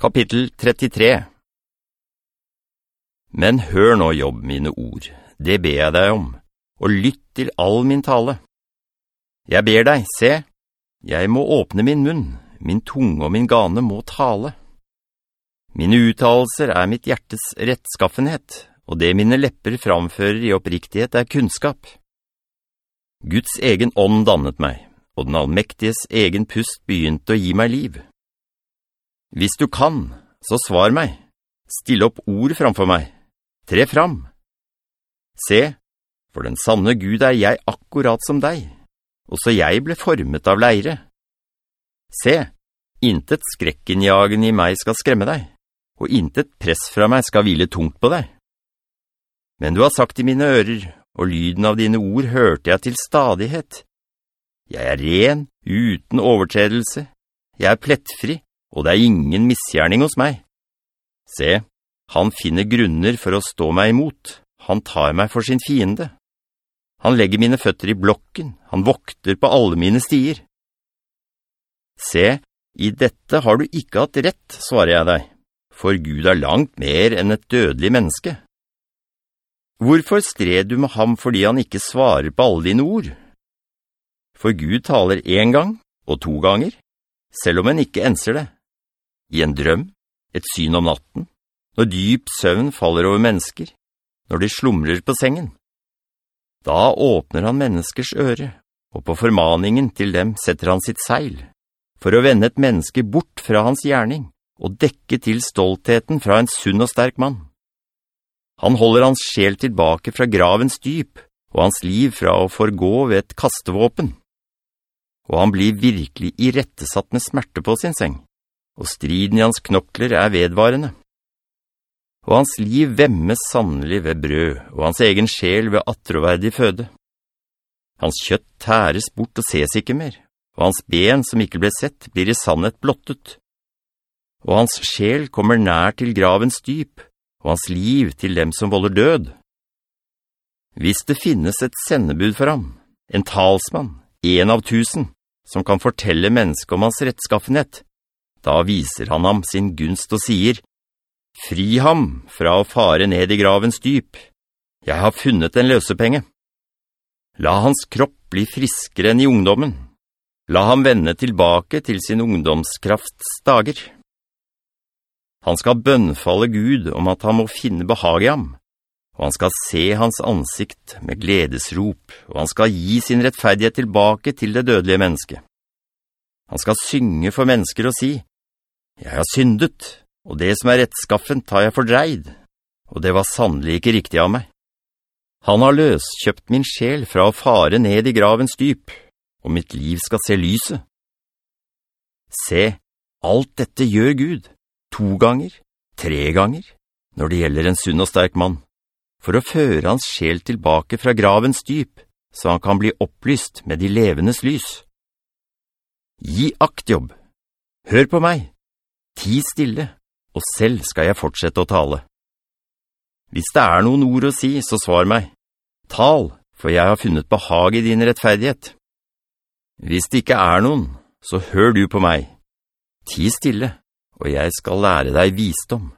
Kapittel 33 Men hør nå, jobb, mine ord, det ber jeg deg om, og lytt til all min tale. Jeg ber deg, se, jeg må åpne min munn, min tunge og min gane må tale. Mine uttalelser er mitt hjertes rettskaffenhet, og det mine lepper framfører i oppriktighet er kunnskap. Guds egen ånd dannet meg, og den allmektiges egen pust begynte å gi meg liv. Hvis du kan, så svar meg. Still opp ord framfor meg. Tre fram. Se, for den sanne Gud er jeg akkurat som deg. Også jeg ble formet av leire. Se, intet skrekkenjagen i meg skal skremme deg, og intet press fra meg skal hvile tungt på deg. Men du har sagt i mine ører, og lyden av dine ord hørte jeg til stadighet. Jeg er ren, uten overtredelse. Jeg er plettfri, og det er ingen misgjerning hos meg. Se, han finner grunner for å stå meg imot. Han tar meg for sin fiende. Han legger mine føtter i blokken. Han vokter på alle mine stier. Se, i dette har du ikke hatt rett, svarer jeg deg, for Gud er langt mer enn et dødelig menneske. Hvorfor stred du med ham fordi han ikke svarer på alle dine ord? For Gud taler en gang, og to ganger, selv om han ikke enser det i en drøm, et syn om natten, når dyp søvn faller over mennesker, når de slumrer på sengen. Da åpner han menneskers øre, og på formaningen til dem setter han sitt seil, for å vende et menneske bort fra hans gjerning, og dekke til stoltheten fra en sunn og sterk mann. Han holder hans sjel tilbake fra gravens dyp, og hans liv fra å forgå ved et kastevåpen. Og han blir virkelig i rettesatt med smerte på sin seng og striden i hans knokler er vedvarende. Og hans liv vemmes sannelig ved brød, og hans egen sjel ved atroverdig føde. Hans kjøtt tæres bort og ses ikke mer, og hans ben som ikke ble sett blir i sannhet blottet. Og hans sjel kommer nær til gravens dyp, og hans liv til dem som volder død. Hvis det finnes et sendebud for ham, en talsmann, en av tusen, som kan fortelle mennesket om hans rettskaffenhet, da viser han ham sin gunst og sier, «Fri ham fra å fare ned i gravens dyp. Jeg har funnet en løsepenge. La hans kropp bli friskere enn i ungdommen. La ham vende tilbake til sin ungdomskrafts dager. Han skal bønnfalle Gud om at han må finne behag i ham, og han skal se hans ansikt med gledesrop, og han skal gi sin rettferdighet tilbake til det dødelige mennesket. Han skal synge for mennesker og si, jeg har syndet, og det som er rettskaffent har jeg fordreid, og det var sannelig ikke riktig av meg. Han har løskjøpt min sjel fra å fare ned i gravens dyp, og mitt liv skal se lyset. Se, alt dette gjør Gud, to ganger, tre ganger, når det gjelder en sunn og sterk mann, for å føre hans sjel tilbake fra gravens dyp, så han kan bli opplyst med de levendes lys. Gi aktjobb. Hør på meg. Ti stille, og selv skal jeg fortsette å tale. Hvis det er noen ord å si, så svar meg. Tal, for jeg har funnet behag i din rettferdighet. Hvis det ikke er noen, så hør du på meg. Ti stille, og jeg skal lære deg visdom.